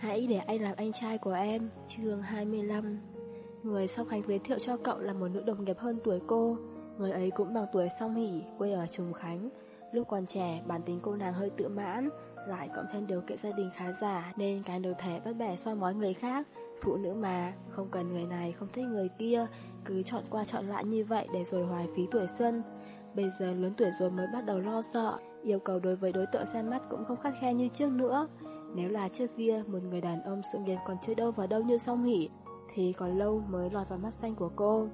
Hãy để anh làm anh trai của em Chương 25 Người Song Khánh giới thiệu cho cậu là một nữ đồng nghiệp hơn tuổi cô. Người ấy cũng bằng tuổi Song hỉ Quê ở Trùng Khánh. Lúc còn trẻ, bản tính cô nàng hơi tự mãn Lại cộng thêm điều kiện gia đình khá giả Nên cái đầu thể bắt bẻ soi mói người khác. Phụ nữ mà, không cần người này không thích người kia Cứ chọn qua chọn lại như vậy để rồi hoài phí tuổi xuân. Bây giờ lớn tuổi rồi mới bắt đầu lo sợ Yêu cầu đối với đối tượng xem mắt cũng không khắt khe như trước nữa. Nếu là trước kia, Một người đàn ông sự nghiệp còn chưa đâu vào đâu như song hỉ Thì còn lâu mới lọt vào mắt xanh của cô.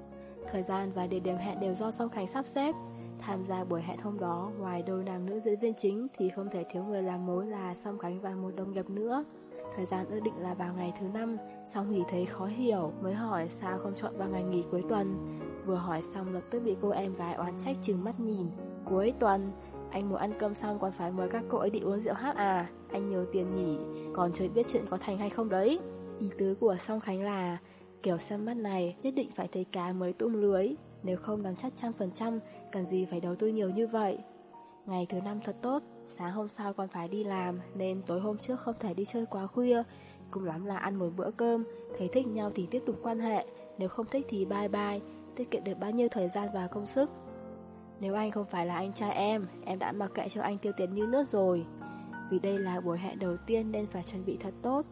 Thời gian và địa điểm hẹn đều do song khánh sắp xếp. Tham gia buổi hẹn hôm đó, Ngoài đôi nam nữ diễn viên chính Thì không thể thiếu người làm mối là song khánh và một đồng nghiệp nữa. Thời gian ước định là vào ngày thứ năm, Song hỉ thấy khó hiểu, Mới hỏi sao không chọn vào ngày nghỉ cuối tuần. Vừa hỏi xong lập tức bị cô em gái oán trách chừng mắt nhìn. Cuối tuần, Anh muốn ăn cơm xong còn phải mời các cô ấy đi uống rượu hát à? Anh nhiều tiền nhỉ? Còn chưa biết chuyện có thành hay không đấy. Ý tứ của Song Khánh là Kiểu xem mắt này nhất định phải thấy cá mới tung lưới. Nếu không nắm chắc trăm phần trăm Cần gì phải đầu tư nhiều như vậy? Ngày thứ năm thật tốt Sáng hôm sau còn phải đi làm Nên tối hôm trước không thể đi chơi quá khuya. Cùng lắm là ăn một bữa cơm Thấy thích nhau thì tiếp tục quan hệ. Nếu không thích thì bye bye tiết kiệm được bao nhiêu thời gian và công sức. Nếu anh không phải là anh trai em, em đã mặc kệ cho anh tiêu tiền như nước rồi. Vì đây là buổi hẹn đầu tiên nên phải chuẩn bị thật tốt.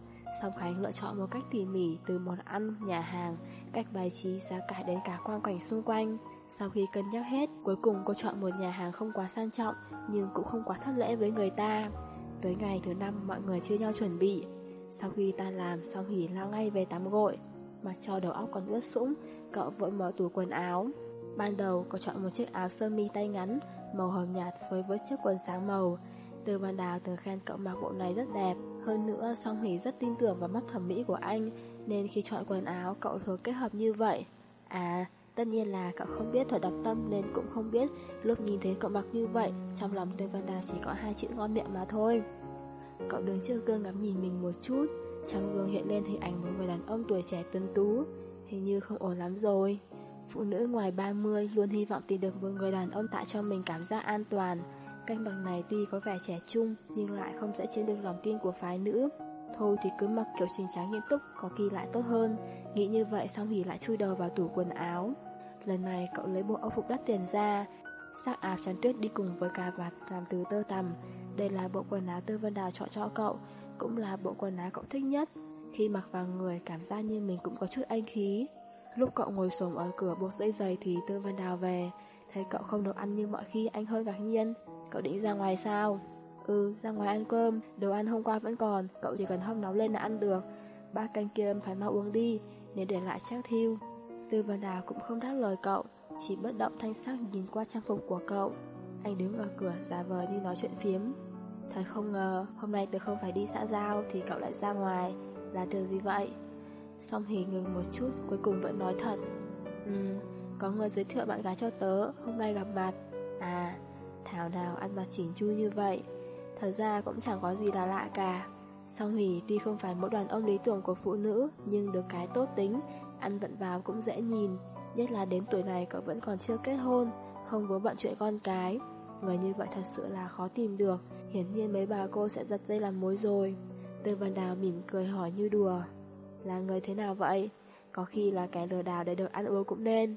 Song Khánh lựa chọn một cách tỉ mỉ từ món ăn, nhà hàng, cách bài trí, giá cả đến cả quang cảnh xung quanh. Sau khi cân nhắc hết, cuối cùng cô chọn một nhà hàng không quá sang trọng nhưng cũng không quá thất lễ với người ta. Tới ngày thứ năm mọi người chia nhau chuẩn bị. Sau khi ta làm, Song Hỷ lao ngay về tắm gội. Mặc cho đầu óc còn ướt sũng, Cậu vội mở tủ quần áo Ban đầu cậu chọn một chiếc áo sơ mi tay ngắn Màu hồng nhạt với với chiếc quần sáng màu từ Văn đào từng khen cậu mặc bộ này rất đẹp. Hơn nữa song Hỷ rất tin tưởng vào mắt thẩm mỹ của anh Nên khi chọn quần áo cậu thường kết hợp như vậy. À Tất nhiên là cậu không biết thuật đọc tâm nên cũng không biết lúc nhìn thấy cậu mặc như vậy trong lòng Tên Văn Đào chỉ có hai chữ ngon miệng mà thôi. Cậu đứng trước gương ngắm nhìn mình một chút, trong gương hiện lên hình ảnh một người đàn ông tuổi trẻ tuấn tú, Hình như không ổn lắm rồi. Phụ nữ ngoài 30 luôn hy vọng tìm được một người đàn ông tạo cho mình cảm giác an toàn. Canh bằng này tuy có vẻ trẻ trung, Nhưng lại không dễ chiếm được lòng tin của phái nữ. Thôi thì cứ mặc kiểu trình tráng nghiêm túc, Có kỳ lại tốt hơn. Nghĩ như vậy xong thì lại chui đầu vào tủ quần áo. Lần này cậu lấy bộ âu phục đắt tiền ra. Sắc áo trắng tuyết đi cùng với cà vạt làm từ tơ tằm. Đây là bộ quần áo Tư Vân Đào chọn cho cậu, Cũng là bộ quần áo cậu thích nhất. Khi mặc vào người, cảm giác như mình cũng có chút anh khí. Lúc cậu ngồi xổm ở cửa buộc dây giày thì Tư vân Đào về. Thấy cậu không được ăn như mọi khi, anh hơi ngạc nhiên. Cậu định ra ngoài sao? Ừ, ra ngoài ăn cơm Đồ ăn hôm qua vẫn còn Cậu chỉ cần hâm nóng lên là ăn được Ba canh kia phải mau uống đi Nếu để lại chắc thiêu Tư Văn Đào cũng không đáp lời cậu Chỉ bất động thanh sắc nhìn qua trang phục của cậu Anh đứng ở cửa giả vờ như nói chuyện phiếm Thật không ngờ Hôm nay từ không phải đi xã giao Thì cậu lại ra ngoài là từ gì vậy? xong thì ngừng một chút, cuối cùng vẫn nói thật. Ừ, có người giới thiệu bạn gái cho tớ, hôm nay gặp mặt. À, Thảo nào ăn mặc chỉnh chu như vậy. Thật ra cũng chẳng có gì là lạ cả. Song Hỷ tuy không phải mẫu đoàn ông lý tưởng của phụ nữ, nhưng được cái tốt tính, ăn vận vào cũng dễ nhìn. Nhất là đến tuổi này cậu vẫn còn chưa kết hôn, không vướng bận chuyện con cái. Người như vậy thật sự là khó tìm được, hiển nhiên mấy bà cô sẽ giật dây làm mối rồi. Tư Văn Đào mỉm cười hỏi như đùa Là người thế nào vậy? Có khi là kẻ lừa đảo để được ăn uống cũng nên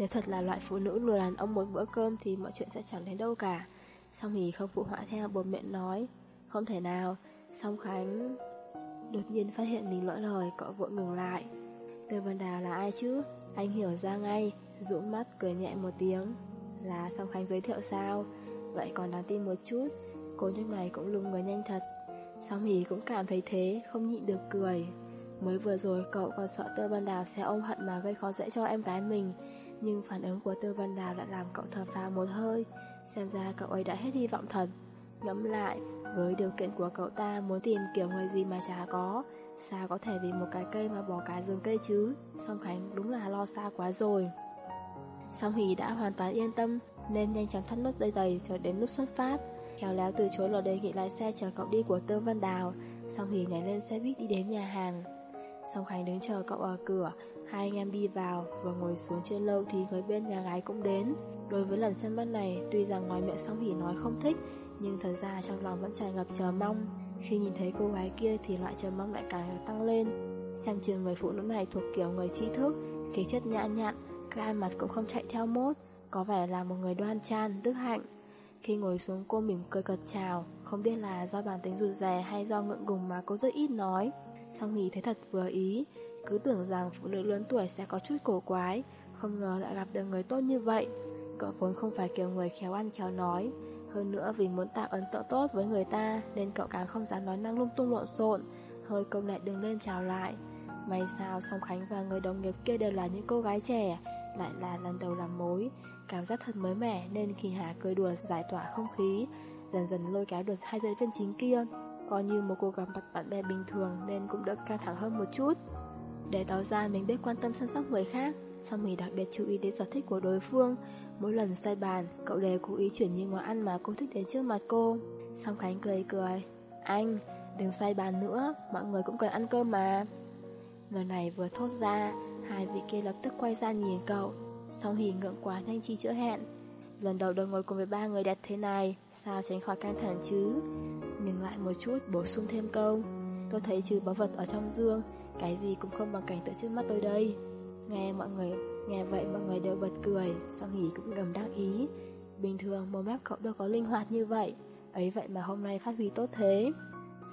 nếu thật là loại phụ nữ lừa đàn ông một bữa cơm Thì mọi chuyện sẽ chẳng đến đâu cả Song Hỷ không phụ họa theo buồn miệng nói Không thể nào Song Khánh Đột nhiên phát hiện mình lỡ lời Cậu vội ngừng lại Tư Văn Đào là ai chứ? Anh hiểu ra ngay Rũ mắt cười nhẹ một tiếng Là Song Khánh giới thiệu sao? Vậy còn đáng tin một chút Cô nhóc này cũng lung người nhanh thật Song Hỷ cũng cảm thấy thế, không nhịn được cười. Mới vừa rồi cậu còn sợ Tơ Văn Đào sẽ ôm hận mà gây khó dễ cho em gái mình. Nhưng phản ứng của Tư Văn Đào đã làm cậu thở phào một hơi. Xem ra cậu ấy đã hết hy vọng thật. Ngẫm lại, với điều kiện của cậu ta muốn tìm kiểu người gì mà chả có, sao có thể vì một cái cây mà bỏ cả rừng cây chứ? Song Khánh đúng là lo xa quá rồi. Song Hỷ đã hoàn toàn yên tâm, nên nhanh chóng thắt nút dây giày cho đến lúc xuất phát khéo léo từ chối lời đề nghị lái xe chở cậu đi của Tương Văn Đào, Song Hỷ nhảy lên xe buýt đi đến nhà hàng. Song Khánh đứng chờ cậu ở cửa, hai anh em đi vào và ngồi xuống chưa lâu thì người bên nhà gái cũng đến. Đối với lần xem mắt này, tuy rằng ngoài miệng Song hỉ nói không thích, nhưng thật ra trong lòng vẫn tràn ngập chờ mong. Khi nhìn thấy cô gái kia thì loại chờ mong lại càng tăng lên. Xem chừng người phụ nữ này thuộc kiểu người trí thức, khí chất nhã nhặn, cái ăn mặt cũng không chạy theo mốt, có vẻ là một người đoan trang, đức hạnh. Khi ngồi xuống cô mỉm cười cật chào, không biết là do bản tính rụt rè hay do ngượng ngùng mà cô rất ít nói. Song Hỷ thấy thật vừa ý, cứ tưởng rằng phụ nữ lớn tuổi sẽ có chút cổ quái, không ngờ lại gặp được người tốt như vậy. Cậu vốn không phải kiểu người khéo ăn khéo nói, hơn nữa vì muốn tạo ấn tượng tốt với người ta nên cậu càng không dám nói năng lung tung lộn xộn, hơi công lại đứng lên chào lại. May sao Song Khánh và người đồng nghiệp kia đều là những cô gái trẻ, lại là lần đầu làm mối, cảm giác thật mới mẻ nên khi Hà cười đùa giải tỏa không khí, dần dần lôi kéo được hai diễn viên chính kia. Coi như một cuộc gặp mặt bạn bè bình thường nên cũng đỡ căng thẳng hơn một chút. Để tỏ ra mình biết quan tâm săn sóc người khác, xong mình đặc biệt chú ý đến sở thích của đối phương. Mỗi lần xoay bàn, cậu đều cố ý chuyển những món ăn mà cô thích đến trước mặt cô. Song Khánh cười cười. Anh, đừng xoay bàn nữa, mọi người cũng cần ăn cơm mà. Lời này vừa thốt ra, hai vị kia lập tức quay ra nhìn cậu. Song Hỉ ngượng quá nhanh chi chữa hẹn. Lần đầu được ngồi cùng với ba người đẹp thế này, sao tránh khỏi căng thẳng chứ? Ngừng lại một chút, bổ sung thêm câu. Tôi thấy trừ báu vật ở trong dương, cái gì cũng không bằng cảnh tượng trước mắt tôi đây. Nghe mọi người, nghe vậy mọi người đều bật cười, Song Hỷ cũng ngầm đắc ý. Bình thường mồm mép cậu đâu có linh hoạt như vậy, ấy vậy mà hôm nay phát huy tốt thế.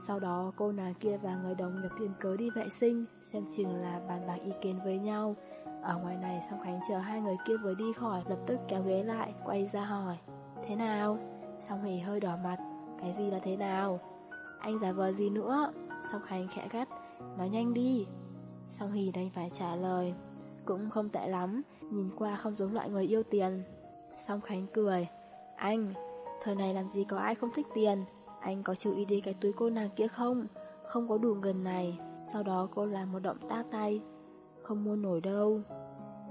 Sau đó cô nàng kia và người đồng nghiệp tìm cớ đi vệ sinh, xem chừng là bàn bạc ý kiến với nhau. Ở ngoài này Song Khánh chờ hai người kia vừa đi khỏi, lập tức kéo ghế lại, quay ra hỏi. Thế nào? Song Hỷ hơi đỏ mặt. Cái gì là thế nào? Anh giả vờ gì nữa? Song Khánh khẽ gắt. Nói nhanh đi. Song Hì đành phải trả lời. Cũng không tệ lắm, nhìn qua không giống loại người yêu tiền. Song Khánh cười. Anh, thời này làm gì có ai không thích tiền? Anh có chú ý đi cái túi cô nàng kia không? Không có đủ gần này. Sau đó cô làm một động tác tay. Không mua nổi đâu.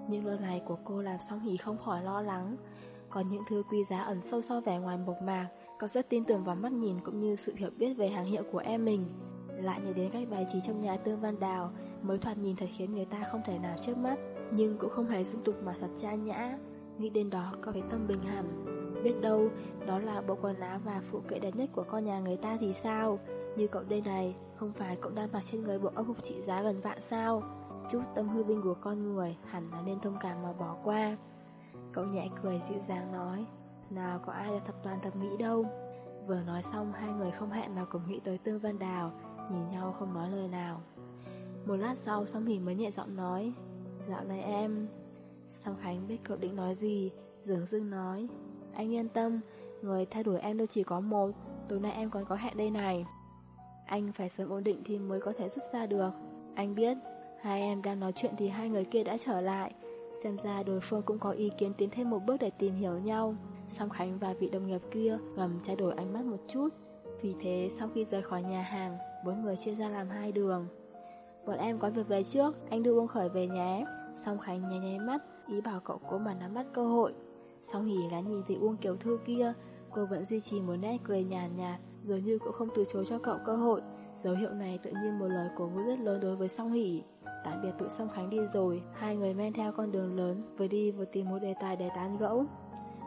Những lời này của cô làm Song Hì không khỏi lo lắng. Còn những thứ quý giá ẩn sâu so vẻ ngoài mộc mạc, cậu rất tin tưởng vào mắt nhìn cũng như sự hiểu biết về hàng hiệu của em mình. Lại nhớ đến cách bài trí trong nhà Tương Văn Đào, mới thoạt nhìn thật khiến người ta không thể nào trước mắt, nhưng cũng không hề dung tục mà thật cha nhã. Nghĩ đến đó có cái tâm bình hẳn. Biết đâu, đó là bộ quần áo và phụ kiện đẹp nhất của con nhà người ta thì sao? Như cậu đây này, không phải cậu đang mặc trên người bộ âu phục trị giá gần vạn sao? Chút tâm hư vinh của con người hẳn là nên thông cảm mà bỏ qua. Cậu nhẹ cười dịu dàng nói Nào có ai là thập toàn thập mỹ đâu Vừa nói xong hai người không hẹn mà cùng nghĩ tới Tương Văn Đào Nhìn nhau không nói lời nào. Một lát sau, Song Hỷ mới nhẹ giọng nói, Dạo này em, Song Khánh biết cậu định nói gì? Dường dưng nói, Anh yên tâm, Người thay đổi em đâu chỉ có một, Tối nay em còn có hẹn đây này. Anh phải sớm ổn định thì mới có thể xuất ra được. Anh biết, Hai em đang nói chuyện thì hai người kia đã trở lại. Xem ra đối phương cũng có ý kiến tiến thêm một bước để tìm hiểu nhau. Song Khánh và vị đồng nghiệp kia ngầm trao đổi ánh mắt một chút. Vì thế, sau khi rời khỏi nhà hàng Bốn người chia ra làm hai đường. Bọn em có việc về trước Anh đưa Uông Khởi về nhé Song Khánh nháy nháy mắt Ý bảo cậu cố mà nắm bắt cơ hội. Song Hỷ gắn nhìn vị Uông Kiều Thư kia Cô vẫn duy trì một nét cười nhàn nhạt, nhạt Dường như cũng không từ chối cho cậu cơ hội. Dấu hiệu này tự nhiên một lời cổ vũ rất lớn đối với Song Hỷ. Tạm biệt tụi Song Khánh đi rồi, hai người men theo con đường lớn, vừa đi vừa tìm một đề tài để tán gẫu.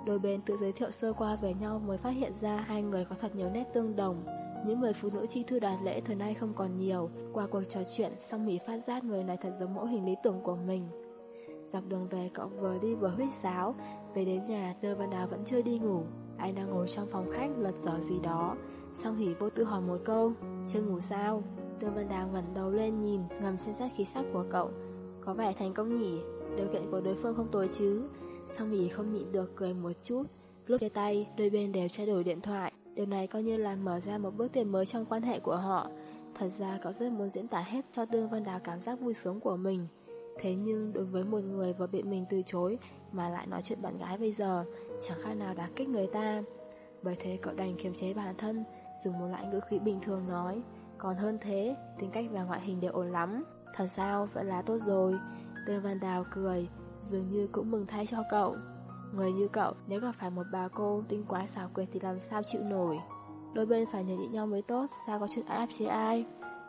Đôi bên tự giới thiệu sơ qua về nhau mới phát hiện ra hai người có thật nhiều nét tương đồng. Những người phụ nữ chi thư đạt lễ thời nay không còn nhiều. Qua cuộc trò chuyện, Song Mỹ phát giác người này thật giống mẫu hình lý tưởng của mình. Dọc đường về cậu vừa đi vừa huyết sáo, về đến nhà tơ Văn Đào vẫn chưa đi ngủ. Anh đang ngồi trong phòng khách lật dở gì đó. Song Hỷ vô tư hỏi một câu, chưa ngủ sao? Tương Văn Đào ngẩn đầu lên nhìn, ngầm xem xét khí sắc của cậu. Có vẻ thành công nhỉ, điều kiện của đối phương không tồi chứ. Song Hỷ không nhịn được cười một chút. Lúc chia tay, đôi bên đều trao đổi điện thoại. Điều này coi như là mở ra một bước tiền mới trong quan hệ của họ. Thật ra cậu rất muốn diễn tả hết cho Tương Văn Đào cảm giác vui sướng của mình. Thế nhưng đối với một người vừa bị mình từ chối mà lại nói chuyện bạn gái bây giờ, chẳng khác nào đả kích người ta. Bởi thế cậu đành kiềm chế bản thân, dùng một loại ngữ khí bình thường nói. Còn hơn thế, tính cách và ngoại hình đều ổn lắm. Thật sao, vẫn là tốt rồi. Tương Văn Đào cười, dường như cũng mừng thay cho cậu. Người như cậu, nếu gặp phải một bà cô tinh quá xảo quyệt thì làm sao chịu nổi. Đôi bên phải nhờ nhịn nhau mới tốt, sao có chuyện áp chế ai.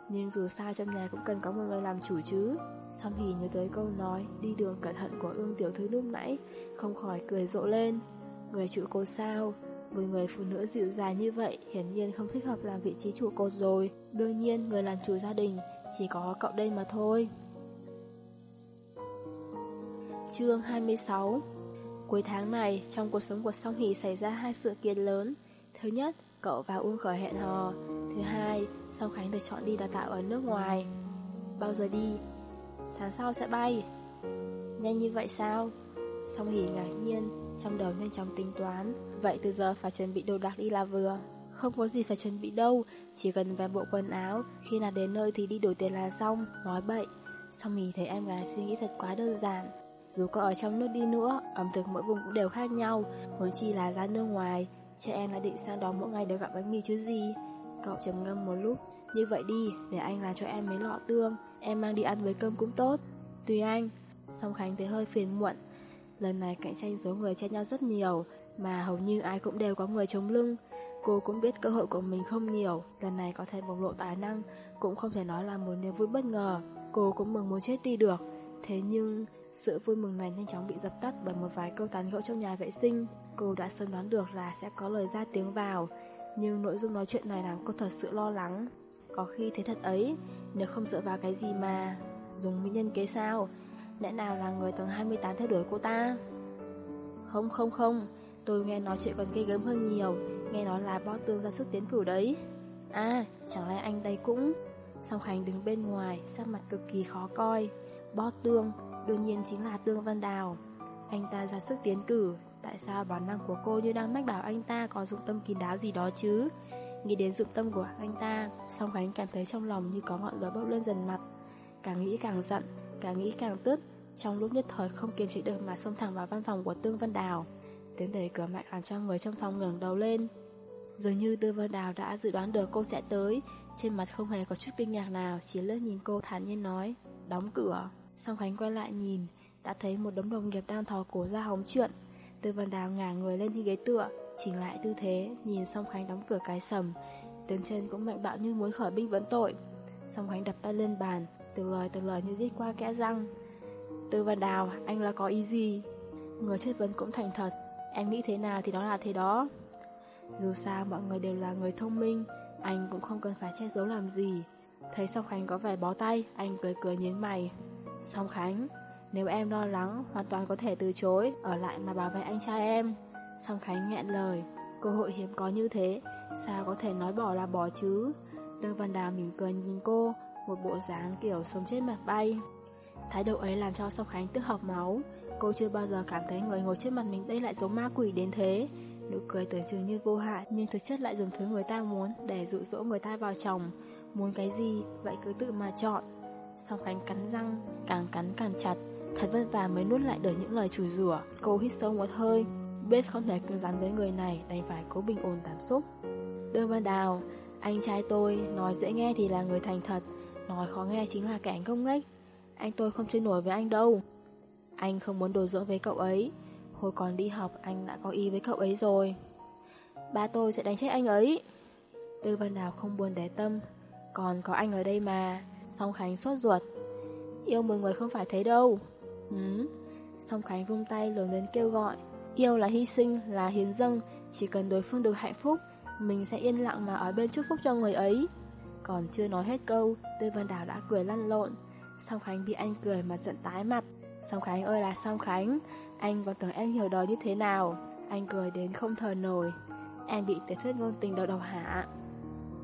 Nhưng dù sao trong nhà cũng cần có một người làm chủ chứ. Song Hỷ nhớ tới câu nói đi đường cẩn thận của ương tiểu thư lúc nãy, không khỏi cười rộ lên. Người chủ cô sao? Một người phụ nữ dịu dàng như vậy hiển nhiên không thích hợp làm vị trí chủ cột rồi. Đương nhiên người làm chủ gia đình chỉ có cậu đây mà thôi. Chương 26 Cuối tháng này, trong cuộc sống của Song Hỷ xảy ra hai sự kiện lớn. Thứ nhất, cậu và Uông Khởi hẹn hò. Thứ hai, Song Khánh được chọn đi đào tạo ở nước ngoài. Bao giờ đi? Tháng sau sẽ bay. Nhanh như vậy sao? Song Hỷ ngạc nhiên, trong đầu nhanh chóng tính toán. Vậy từ giờ phải chuẩn bị đồ đạc đi là vừa. Không có gì phải chuẩn bị đâu, chỉ cần vài bộ quần áo, khi nào đến nơi thì đi đổi tiền là xong, nói bậy. Song Hỷ thấy em gái suy nghĩ thật quá đơn giản, dù có ở trong nước đi nữa, ẩm thực mỗi vùng cũng đều khác nhau, huống chi là ra nước ngoài, cha em đã định sang đó mỗi ngày đều gặp bánh mì chứ gì. Cậu trầm ngâm một lúc, như vậy đi, để anh làm cho em mấy lọ tương, em mang đi ăn với cơm cũng tốt. Tùy anh, song Khánh thấy hơi phiền muộn. Lần này cạnh tranh số người chen nhau rất nhiều, mà hầu như ai cũng đều có người chống lưng. Cô cũng biết cơ hội của mình không nhiều, lần này có thể bộc lộ tài năng, cũng không thể nói là một niềm vui bất ngờ. Cô cũng mừng muốn chết đi được. Thế nhưng, sự vui mừng này nhanh chóng bị dập tắt bởi một vài câu tán gẫu trong nhà vệ sinh. Cô đã sớm đoán được là sẽ có lời ra tiếng vào, nhưng nội dung nói chuyện này làm cô thật sự lo lắng. Có khi thế thật ấy, nếu không dựa vào cái gì mà dùng mỹ nhân kế sao? Lẽ nào là người tầng 28 theo đuổi cô ta? Không không không, tôi nghe nói chuyện còn ghê gớm hơn nhiều, nghe nói là bó tương ra sức tiến cử đấy. À, chẳng lẽ anh đây cũng... Song Khánh đứng bên ngoài, sắc mặt cực kỳ khó coi. Bó tương, đương nhiên chính là Tương Văn Đào. Anh ta ra sức tiến cử, tại sao bản năng của cô như đang mách bảo anh ta có dụng tâm kín đáo gì đó chứ? Nghĩ đến dụng tâm của anh ta, song Khánh cảm thấy trong lòng như có ngọn lửa bốc lên dần mặt. Càng nghĩ càng giận, càng nghĩ càng tức, trong lúc nhất thời không kiềm chế được mà xông thẳng vào văn phòng của Tương Văn Đào. Tiếng đẩy cửa mạnh làm cho người trong phòng ngẩng đầu lên. Dường như Tương Văn Đào đã dự đoán được cô sẽ tới, trên mặt không hề có chút kinh ngạc nào, chỉ lướt nhìn cô thản nhiên nói, đóng cửa. Song Khánh quay lại nhìn, đã thấy một đống đồng nghiệp đang thò cổ ra hóng chuyện. Tư Văn Đào ngả người lên ghế tựa, chỉnh lại tư thế, nhìn Song Khánh đóng cửa cái sầm. Tiếng chân cũng mạnh bạo như muốn khởi binh vấn tội. Song Khánh đập tay lên bàn, từng lời từng lời như rít qua kẽ răng. Tư Văn Đào, anh là có ý gì? Người chất vấn cũng thành thật, em nghĩ thế nào thì đó là thế đó. Dù sao mọi người đều là người thông minh, anh cũng không cần phải che giấu làm gì. Thấy Song Khánh có vẻ bó tay, anh cười cười nhếch mày. Song Khánh, nếu em lo lắng, hoàn toàn có thể từ chối, ở lại mà bảo vệ anh trai em. Song Khánh nghẹn lời, cơ hội hiếm có như thế, sao có thể nói bỏ là bỏ chứ? Lương Văn Đào mỉm cười nhìn cô, một bộ dáng kiểu sống chết mặt bay. Thái độ ấy làm cho Song Khánh tức học máu. Cô chưa bao giờ cảm thấy người ngồi trước mặt mình đây lại giống ma quỷ đến thế. Nụ cười tưởng chừng như vô hại, nhưng thực chất lại dùng thứ người ta muốn để dụ dỗ người ta vào chồng. Muốn cái gì, vậy cứ tự mà chọn. Song Khánh cắn răng, càng cắn càng chặt, thật vất vả mới nuốt lại được những lời chửi rủa. Cô hít sâu một hơi, biết không thể cứng rắn với người này, đành phải cố bình ổn cảm xúc. Đương Văn Đào, anh trai tôi, nói dễ nghe thì là người thành thật, nói khó nghe chính là kẻ công nghếch. Anh tôi không chơi nổi với anh đâu. Anh không muốn đồ dưỡng với cậu ấy. Hồi còn đi học anh đã có ý với cậu ấy rồi. Ba tôi sẽ đánh chết anh ấy. Tư Văn Đào không buồn để tâm. Còn có anh ở đây mà. Song Khánh sốt ruột. Yêu một người không phải thế đâu. Ừ. Song Khánh vung tay lớn lên kêu gọi. Yêu là hy sinh, là hiến dâng. Chỉ cần đối phương được hạnh phúc, mình sẽ yên lặng mà ở bên chúc phúc cho người ấy. Còn chưa nói hết câu, Tư Văn Đào đã cười lăn lộn. Song Khánh bị anh cười mà giận tái mặt. Song Khánh ơi là Song Khánh, anh còn tưởng em hiểu đời như thế nào. Anh cười đến không thờ nổi. Em bị tiểu thuyết ngôn tình đầu đầu hả?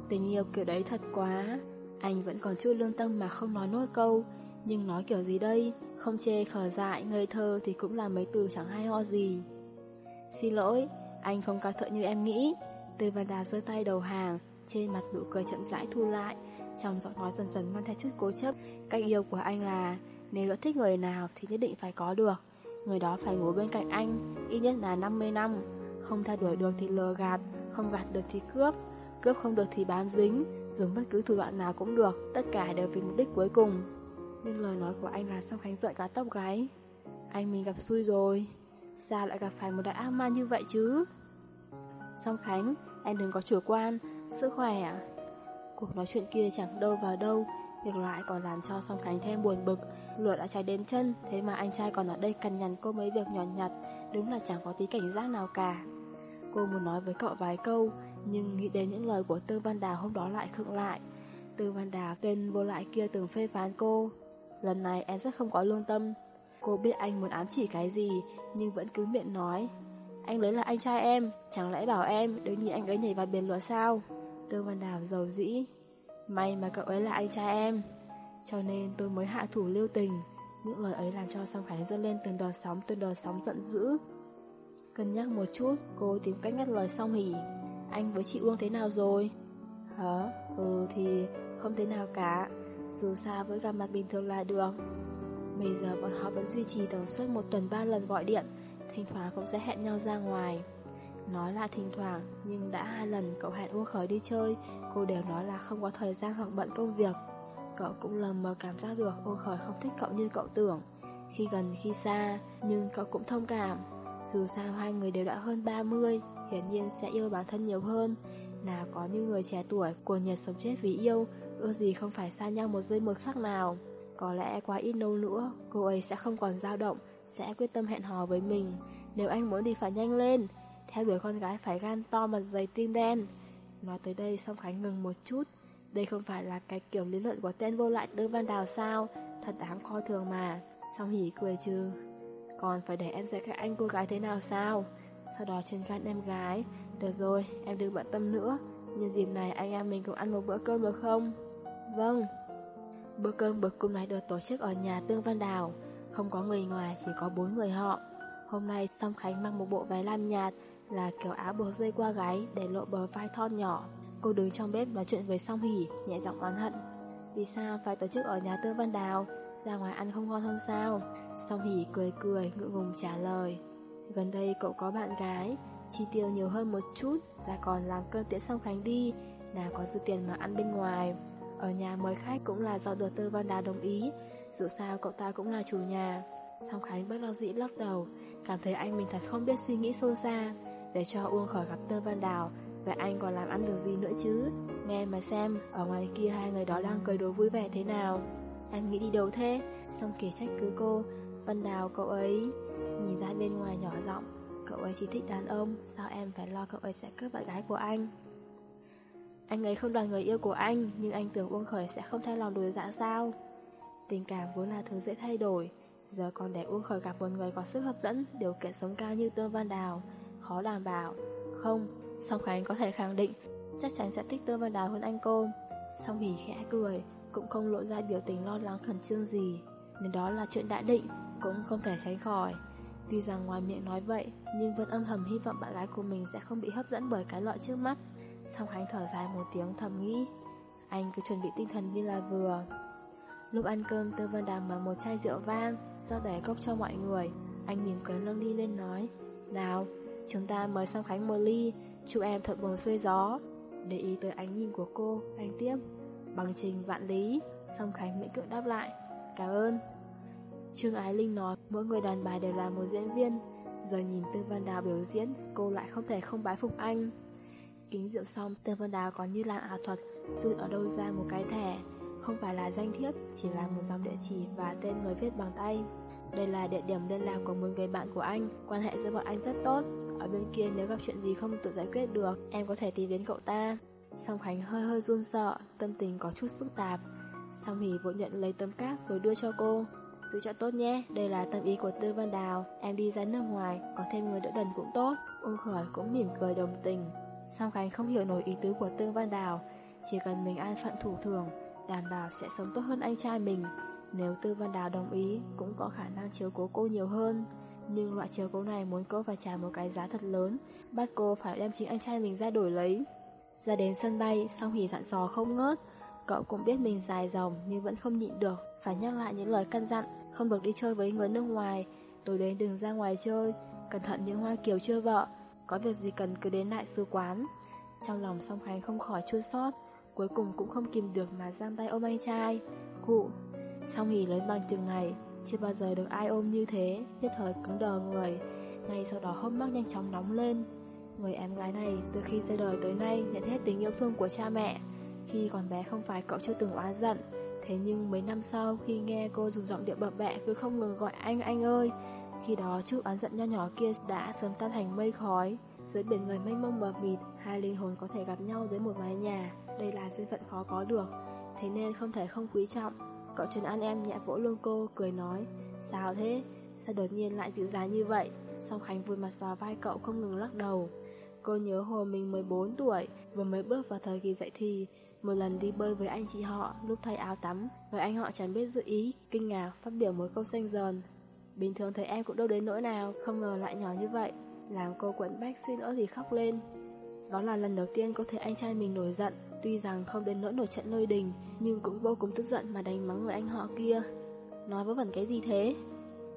Tình yêu kiểu đấy thật quá. Anh vẫn còn chưa lương tâm mà không nói nốt câu. Nhưng nói kiểu gì đây? Không chê khờ dại, ngây thơ Thì cũng là mấy từ chẳng hay ho gì. Xin lỗi, anh không cao thượng như em nghĩ. Tư Văn Đào giơ tay đầu hàng Trên mặt nụ cười chậm rãi thu lại. Trong giọng nói dần dần mang theo chút cố chấp Cách yêu của anh là Nếu đã thích người nào thì nhất định phải có được. Người đó phải ngủ bên cạnh anh Ít nhất là 50 năm. Không theo đuổi được thì lừa gạt Không gạt được thì cướp. Cướp không được thì bám dính. Dùng bất cứ thủ đoạn nào cũng được, Tất cả đều vì mục đích cuối cùng. Nhưng lời nói của anh là Song Khánh giận cả tóc gáy. Anh mình gặp xui rồi. Sao lại gặp phải một đại ác ma như vậy chứ? Song Khánh, Anh đừng có chủ quan. Sức khỏe à? Cuộc nói chuyện kia chẳng đâu vào đâu. Ngược lại còn làm cho Song Khánh thêm buồn bực. Lửa đã cháy đến chân, Thế mà anh trai còn ở đây cằn nhằn cô mấy việc nhỏ nhặt. Đúng là chẳng có tí cảnh giác nào cả. Cô muốn nói với cậu vài câu, nhưng nghĩ đến những lời của Tư Văn Đào hôm đó lại khựng lại. Tư Văn Đào tên vô lại kia từng phê phán cô. Lần này em rất không có lương tâm. Cô biết anh muốn ám chỉ cái gì, nhưng vẫn cứ miệng nói. Anh lấy là anh trai em, chẳng lẽ bảo em đừng nhìn anh ấy nhảy vào biển lửa sao? Tư Văn Đào giàu dĩ. May mà cậu ấy là anh trai em. Cho nên tôi mới hạ thủ lưu tình. Những lời ấy làm cho Song Khánh dâng lên từng đợt sóng từng đợt sóng giận dữ. Cân nhắc một chút, cô tìm cách ngắt lời xong hỉ Anh với chị Uông thế nào rồi? Hả? Ừ thì không thế nào cả. Dù sao với gặp mặt bình thường là được. Bây giờ bọn họ vẫn duy trì tần suất một tuần ba lần gọi điện, thỉnh thoảng cũng sẽ hẹn nhau ra ngoài. Nói là thỉnh thoảng, nhưng đã hai lần cậu hẹn Uông Khởi đi chơi, cô đều nói là không có thời gian hoặc bận công việc. Cậu cũng lầm mờ cảm giác được Uông Khởi không thích cậu như cậu tưởng. Khi gần khi xa, nhưng cậu cũng thông cảm. Dù sao hai người đều đã hơn 30, hiển nhiên sẽ yêu bản thân nhiều hơn. Nào có như người trẻ tuổi, của nhiệt sống chết vì yêu, ước gì không phải xa nhau một giây một khắc nào. Có lẽ quá ít lâu nữa, cô ấy sẽ không còn dao động, sẽ quyết tâm hẹn hò với mình. Nếu anh muốn thì phải nhanh lên, theo đuổi con gái phải gan to mặt dày tim đen. Nói tới đây Song Khánh ngừng một chút. Đây không phải là cái kiểu lý luận của tên vô lại Tư Văn Đào sao, thật đáng coi thường mà. Song hỉ cười trừ. Còn phải để em dạy các anh cô gái thế nào sao? Sau đó trên gan em gái. Được rồi, em đừng bận tâm nữa. Nhân dịp này anh em mình cùng ăn một bữa cơm được không? Vâng. Bữa cơm bữa cung này được tổ chức ở nhà Tương Văn Đào. Không có người ngoài, chỉ có bốn người họ. Hôm nay Song Khánh mang một bộ váy lam nhạt, là kiểu áo buộc dây qua gáy để lộ bờ vai thon nhỏ. Cô đứng trong bếp nói chuyện với Song Hỷ, nhẹ giọng oán hận. Vì sao phải tổ chức ở nhà Tương Văn Đào? Ra ngoài ăn không ngon hơn sao? Song Hỷ cười cười, ngượng ngùng trả lời. Gần đây cậu có bạn gái, chi tiêu nhiều hơn một chút là còn làm cơm tiễn Song Khánh đi, nào có dư tiền mà ăn bên ngoài. Ở nhà mời khách cũng là do được Tư Văn Đào đồng ý, dù sao cậu ta cũng là chủ nhà. Song Khánh bất lo dĩ lắc đầu, cảm thấy anh mình thật không biết suy nghĩ sâu xa, để cho Uông khỏi gặp Tơ Văn Đào, vậy anh còn làm ăn được gì nữa chứ? Nghe mà xem, ở ngoài kia hai người đó đang cười đùa vui vẻ thế nào? Anh nghĩ đi đâu thế? Xong kể trách cứ cô, Văn Đào cậu ấy nhìn ra bên ngoài nhỏ giọng, cậu ấy chỉ thích đàn ông, sao em phải lo cậu ấy sẽ cướp bạn gái của anh? Anh ấy không đoàn người yêu của anh, nhưng anh tưởng Uông Khởi sẽ không thay lòng đổi dạ sao? Tình cảm vốn là thứ dễ thay đổi, giờ còn để Uông Khởi gặp một người có sức hấp dẫn, điều kiện sống cao như Tương Văn Đào, khó đảm bảo. Không, Song Khánh có thể khẳng định chắc chắn sẽ thích Tương Văn Đào hơn anh cô. Song Hỷ khẽ cười, cũng không lộ ra biểu tình lo lắng khẩn trương gì, nên đó là chuyện đã định, cũng không thể tránh khỏi. Tuy rằng ngoài miệng nói vậy, nhưng vẫn âm thầm hy vọng bạn gái của mình sẽ không bị hấp dẫn bởi cái lợi trước mắt. Song Khánh thở dài một tiếng thầm nghĩ, anh cứ chuẩn bị tinh thần như là vừa. Lúc ăn cơm, Tư Văn Đàm mở một chai rượu vang, sau để cốc cho mọi người. Anh mỉm cười nâng ly lên nói, nào, chúng ta mời Song Khánh một ly, chúc em thật buồn xuôi gió. Để ý tới ánh nhìn của cô, anh tiếp, bằng trình vạn lý. Song Khánh miễn cưỡng đáp lại, cảm ơn. Trương Ái Linh nói, mỗi người đàn bà đều là một diễn viên. Giờ nhìn Tư Văn Đào biểu diễn, cô lại không thể không bái phục anh. Kính rượu xong, Tư Văn Đào có như là ảo thuật, rút ở đâu ra một cái thẻ. Không phải là danh thiếp, chỉ là một dòng địa chỉ và tên người viết bằng tay. Đây là địa điểm liên lạc của một người bạn của anh, quan hệ giữa bọn anh rất tốt. Ở bên kia nếu gặp chuyện gì không tự giải quyết được, em có thể tìm đến cậu ta. Song Khánh hơi hơi run sợ, tâm tình có chút phức tạp. Song Hỷ vội nhận lấy tấm cát rồi đưa cho cô. Giữ cho tốt nhé, đây là tâm ý của Tư Văn Đào, em đi ra nước ngoài, có thêm người đỡ đần cũng tốt. Ung Khởi cũng mỉm cười đồng tình. Song Khánh không hiểu nổi ý tứ của Tư Văn Đào, chỉ cần mình an phận thủ thường, đảm bảo sẽ sống tốt hơn anh trai mình. Nếu Tư Văn Đào đồng ý, cũng có khả năng chiếu cố cô nhiều hơn. Nhưng loại chiếu cố này muốn cô phải trả một cái giá thật lớn, bắt cô phải đem chính anh trai mình ra đổi lấy. Ra đến sân bay, song hỉ dặn dò không ngớt. Cậu cũng biết mình dài dòng nhưng vẫn không nhịn được, phải nhắc lại những lời căn dặn, không được đi chơi với người nước ngoài. Tối đến đừng ra ngoài chơi, cẩn thận những hoa kiều chưa vợ, có việc gì cần cứ đến lại sứ quán. Trong lòng song khánh không khỏi chua xót, cuối cùng cũng không kìm được mà giang tay ôm anh trai. Cụ, Song Hỷ lớn bằng trường này, chưa bao giờ được ai ôm như thế, nhất thời cứng đờ người. Ngay sau đó hốc mắt nhanh chóng nóng lên. Người em gái này từ khi ra đời tới nay nhận hết tình yêu thương của cha mẹ. Khi còn bé không phải cậu chưa từng oán giận, thế nhưng mấy năm sau khi nghe cô dùng giọng điệu bập bẹ cứ không ngừng gọi anh anh ơi, khi đó chút oán giận nho nhỏ kia đã sớm tan thành mây khói. Dưới biển người mênh mông mờ mịt, hai linh hồn có thể gặp nhau dưới một mái nhà, đây là duyên phận khó có được, thế nên không thể không quý trọng. Cậu Trần An em nhẹ vỗ lưng cô, cười nói, sao thế, sao đột nhiên lại dịu dàng như vậy? Song Khánh vùi mặt vào vai cậu không ngừng lắc đầu. Cô nhớ hồi mình 14 tuổi, vừa mới bước vào thời kỳ dạy thì, một lần đi bơi với anh chị họ, lúc thay áo tắm, người anh họ chẳng biết dự ý, kinh ngạc, phát biểu một câu xanh dần. Bình thường thấy em cũng đâu đến nỗi nào, không ngờ lại nhỏ như vậy, làm cô quẫn bách suy nữa thì khóc lên. Đó là lần đầu tiên cô thấy anh trai mình nổi giận, tuy rằng không đến nỗi nổi trận lôi đình, nhưng cũng vô cùng tức giận mà đánh mắng người anh họ kia. Nói với vẩn cái gì thế?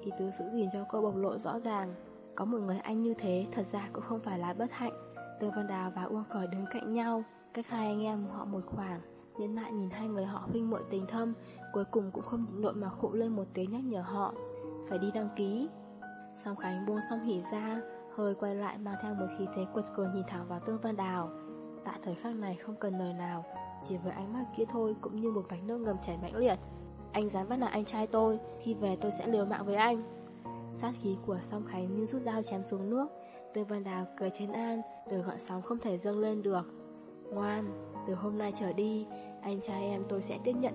Ý tứ giữ gìn cho cô bộc lộ rõ ràng. Có một người anh như thế thật ra cũng không phải là bất hạnh. Tương Văn Đào và Uông Khởi đứng cạnh nhau, cách hai anh em họ một khoảng. Nhân lại nhìn hai người họ huynh muội tình thâm, cuối cùng cũng không nhịn nổi mà khụ lên một tiếng nhắc nhở họ. Phải đi đăng ký. Song Khánh buông xong hỉ ra, hơi quay lại mang theo một khí thế quật cường nhìn thẳng vào Tương Văn Đào. Tại thời khắc này không cần lời nào, chỉ với ánh mắt kia thôi cũng như một vánh nước ngầm chảy mãnh liệt. Anh dám bắt nạt anh trai tôi, khi về tôi sẽ liều mạng với anh. Sát khí của song Khánh như rút dao chém xuống nước, từ Văn Đào cười chén an, từ gọn sóng không thể dâng lên được. Ngoan, từ hôm nay trở đi, anh trai em tôi sẽ tiếp nhận